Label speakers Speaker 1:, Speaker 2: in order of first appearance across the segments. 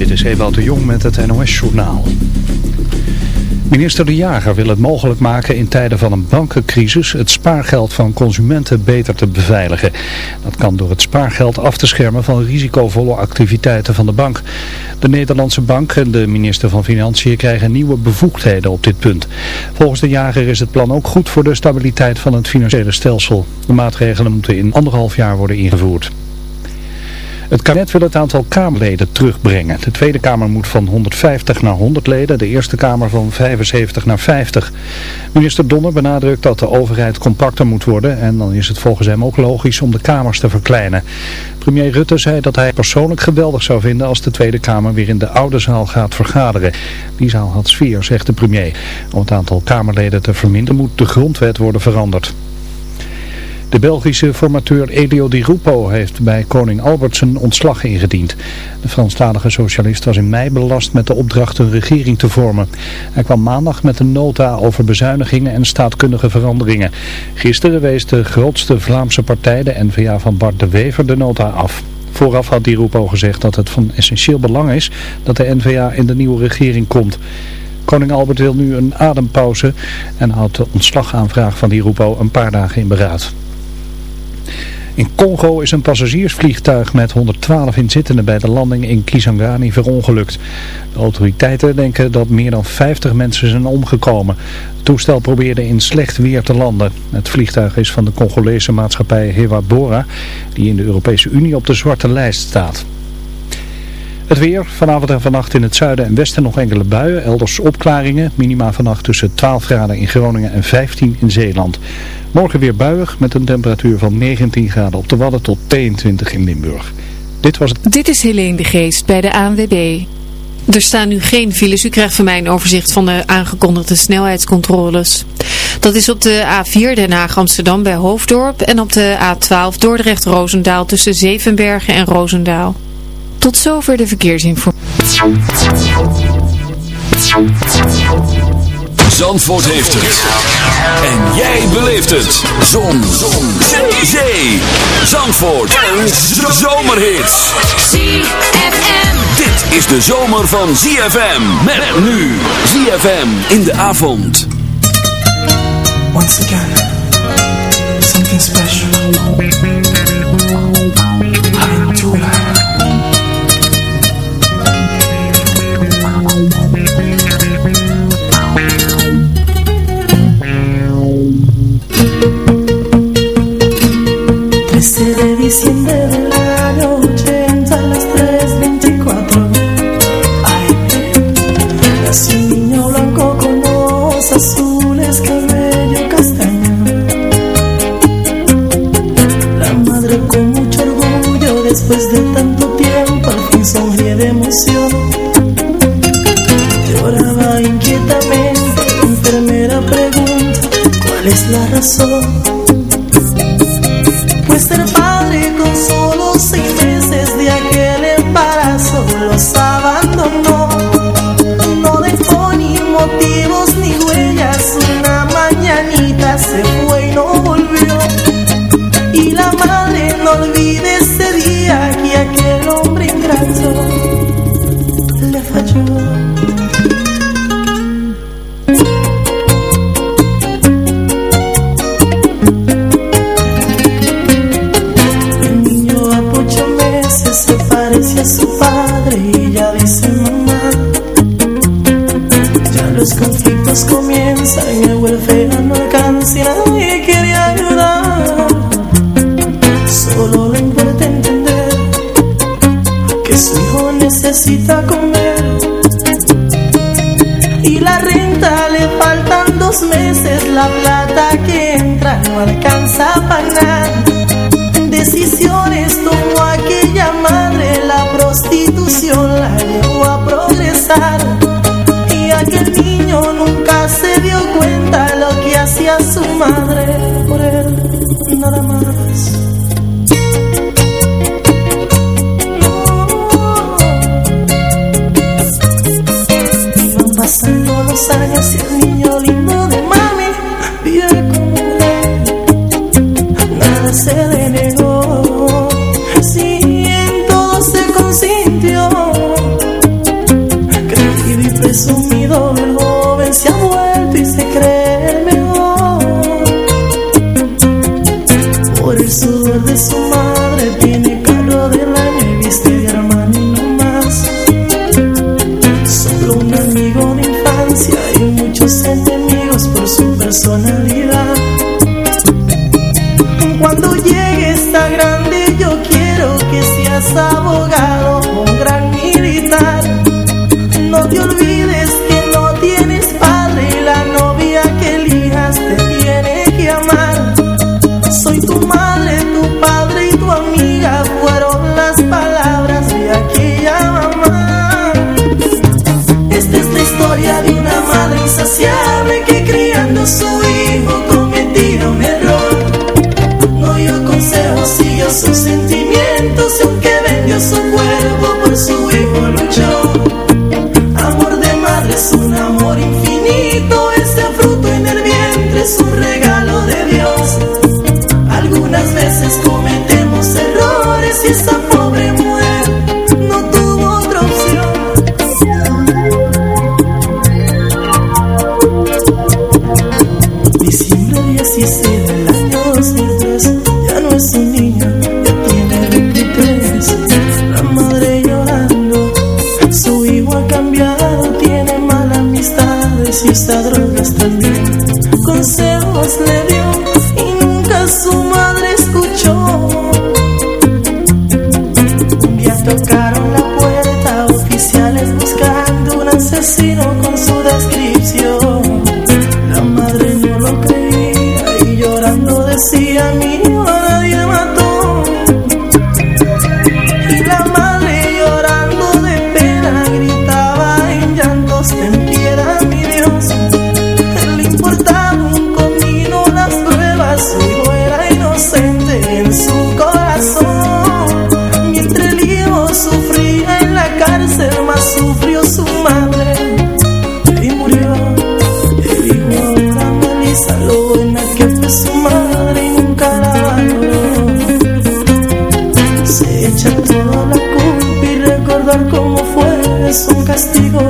Speaker 1: Dit is Ewout de Jong met het NOS-journaal. Minister De Jager wil het mogelijk maken in tijden van een bankencrisis het spaargeld van consumenten beter te beveiligen. Dat kan door het spaargeld af te schermen van risicovolle activiteiten van de bank. De Nederlandse bank en de minister van Financiën krijgen nieuwe bevoegdheden op dit punt. Volgens De Jager is het plan ook goed voor de stabiliteit van het financiële stelsel. De maatregelen moeten in anderhalf jaar worden ingevoerd. Het kabinet wil het aantal Kamerleden terugbrengen. De Tweede Kamer moet van 150 naar 100 leden, de Eerste Kamer van 75 naar 50. Minister Donner benadrukt dat de overheid compacter moet worden en dan is het volgens hem ook logisch om de kamers te verkleinen. Premier Rutte zei dat hij persoonlijk geweldig zou vinden als de Tweede Kamer weer in de oude zaal gaat vergaderen. Die zaal had sfeer, zegt de premier. Om het aantal Kamerleden te verminderen moet de grondwet worden veranderd. De Belgische formateur Elio Di Rupo heeft bij koning Albert zijn ontslag ingediend. De Franstalige socialist was in mei belast met de opdracht een regering te vormen. Hij kwam maandag met een nota over bezuinigingen en staatkundige veranderingen. Gisteren wees de grootste Vlaamse partij, de N-VA van Bart de Wever, de nota af. Vooraf had Di Rupo gezegd dat het van essentieel belang is dat de N-VA in de nieuwe regering komt. Koning Albert wil nu een adempauze en houdt de ontslagaanvraag van Di Rupo een paar dagen in beraad. In Congo is een passagiersvliegtuig met 112 inzittenden bij de landing in Kisangani verongelukt. De autoriteiten denken dat meer dan 50 mensen zijn omgekomen. Het toestel probeerde in slecht weer te landen. Het vliegtuig is van de Congolese maatschappij Hewa Bora, die in de Europese Unie op de zwarte lijst staat. Het weer, vanavond en vannacht in het zuiden en westen nog enkele buien, elders opklaringen. Minima vannacht tussen 12 graden in Groningen en 15 in Zeeland. Morgen weer buiig met een temperatuur van 19 graden op de Wadden tot 22 in Limburg. Dit was het.
Speaker 2: Dit is Helene de Geest bij de ANWB. Er staan nu geen files. U krijgt van mij een overzicht van de aangekondigde snelheidscontroles. Dat is op de A4 Den Haag-Amsterdam bij Hoofddorp en op de A12 Dordrecht-Rozendaal tussen Zevenbergen en Rozendaal. Tot zover de verkeersinformatie.
Speaker 3: Zandvoort heeft het. En jij beleeft het. Zon. Zon. Zee. Zee. Zandvoort. Een zomerhit.
Speaker 4: ZFM.
Speaker 3: Dit is de zomer van ZFM. Met nu. ZFM in de avond.
Speaker 5: Once again, something special. So. Es un castigo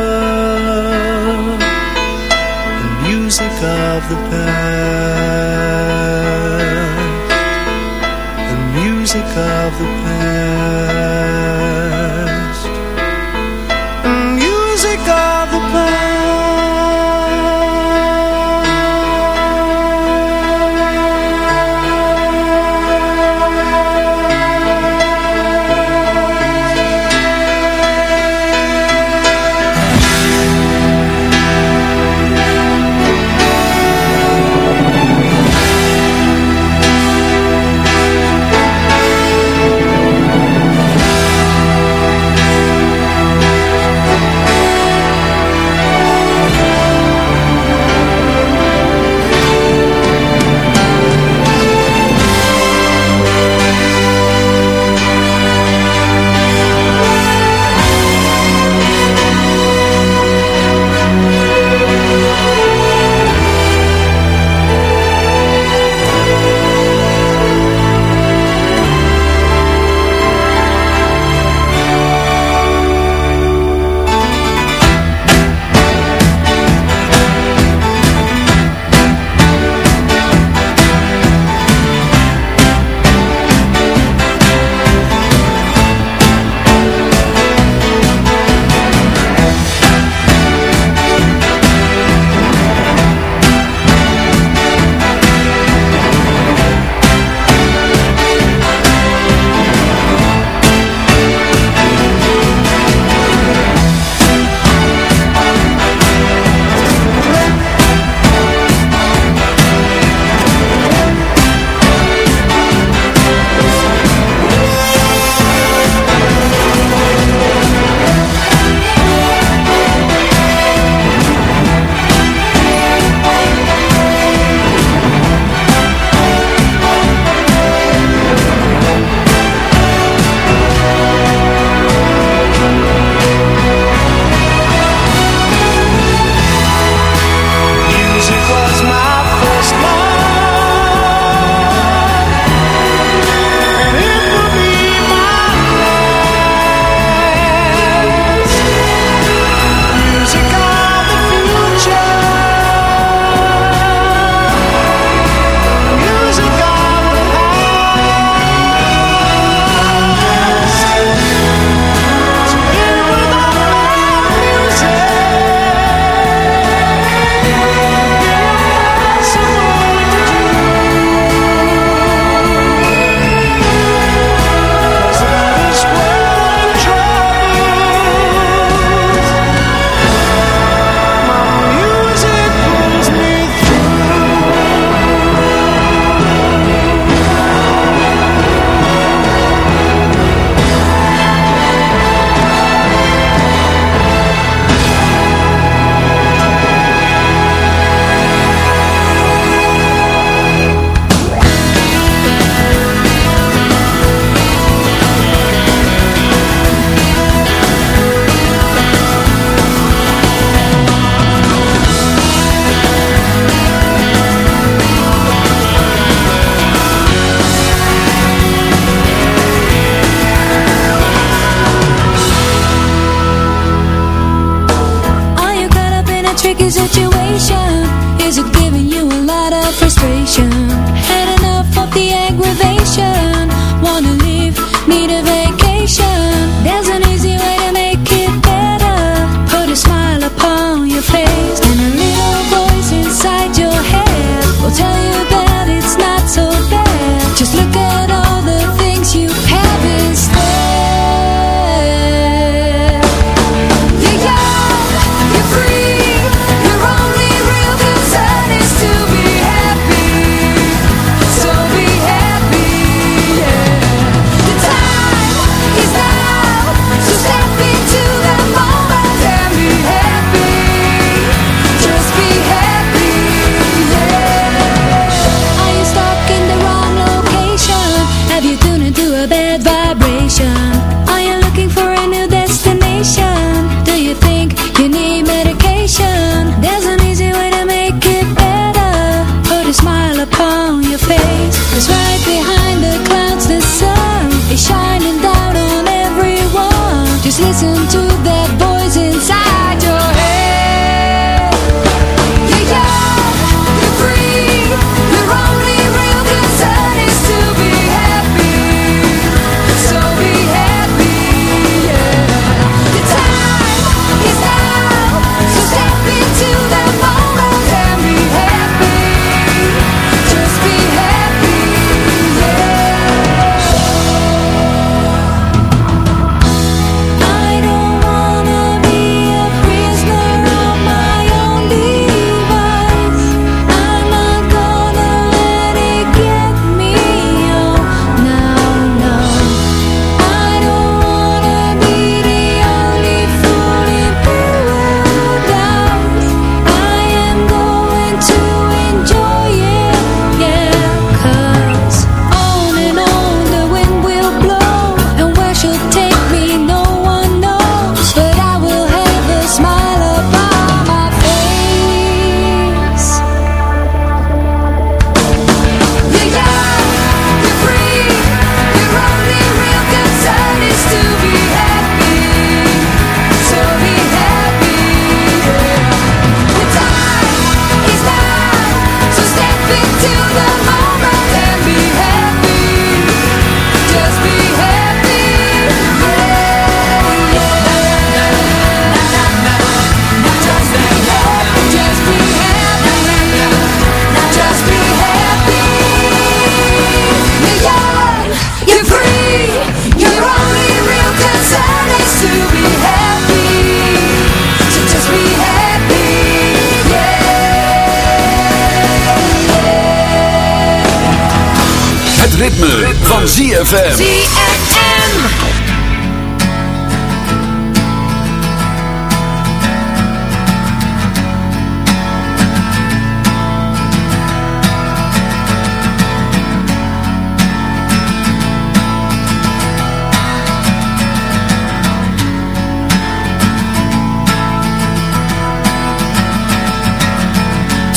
Speaker 3: ritme, ritme. van ZFM.
Speaker 6: ZFM.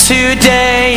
Speaker 7: today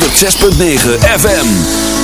Speaker 3: 106.9 FM.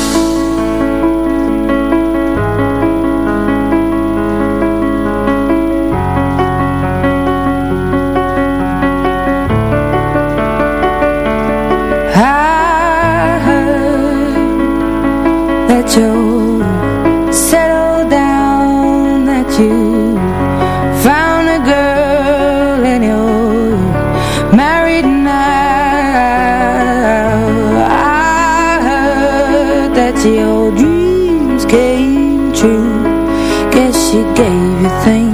Speaker 8: your dreams came true Guess she gave you things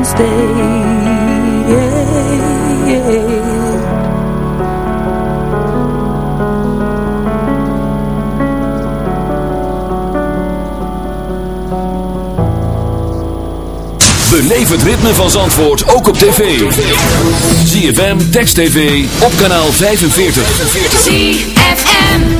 Speaker 8: Wednesday yeah, yeah.
Speaker 3: Beleef het ritme van Zandvoort ook op tv. ZFM, Text TV, op kanaal 45.
Speaker 9: 45.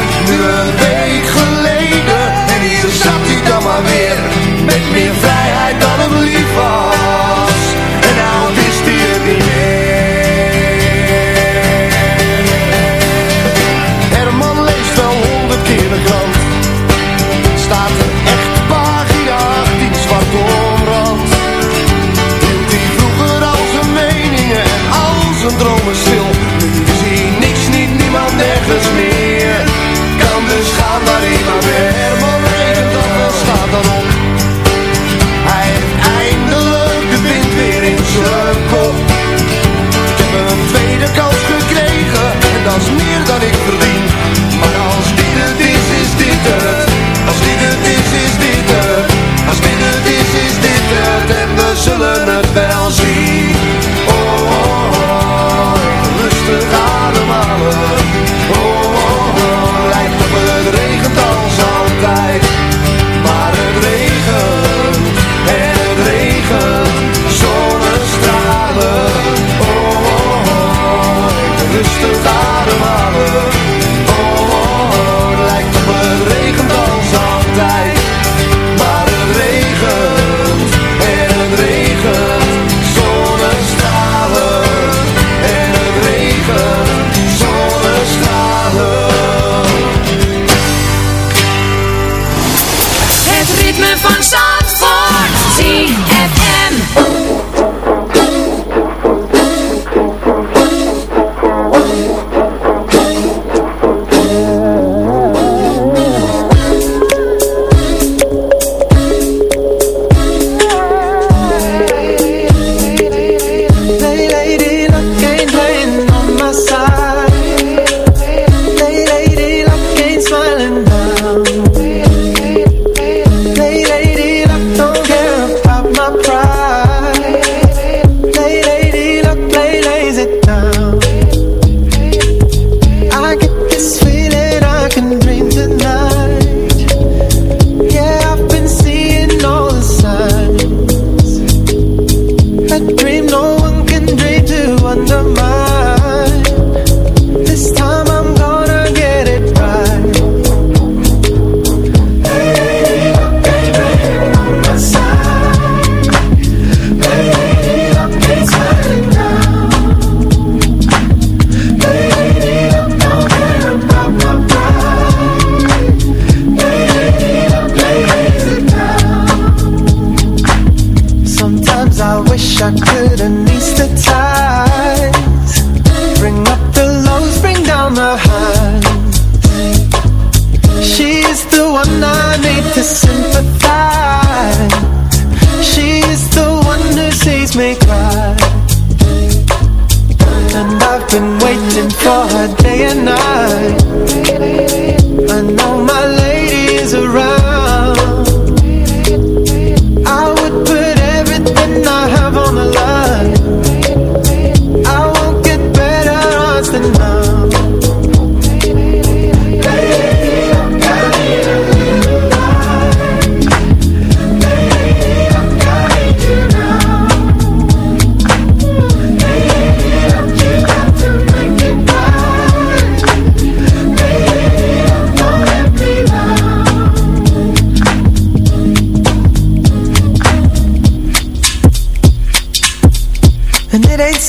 Speaker 7: today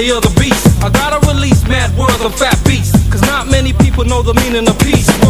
Speaker 10: belly of the beast. I gotta release mad words of fat beasts. Cause not many people know the meaning of peace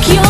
Speaker 9: 기억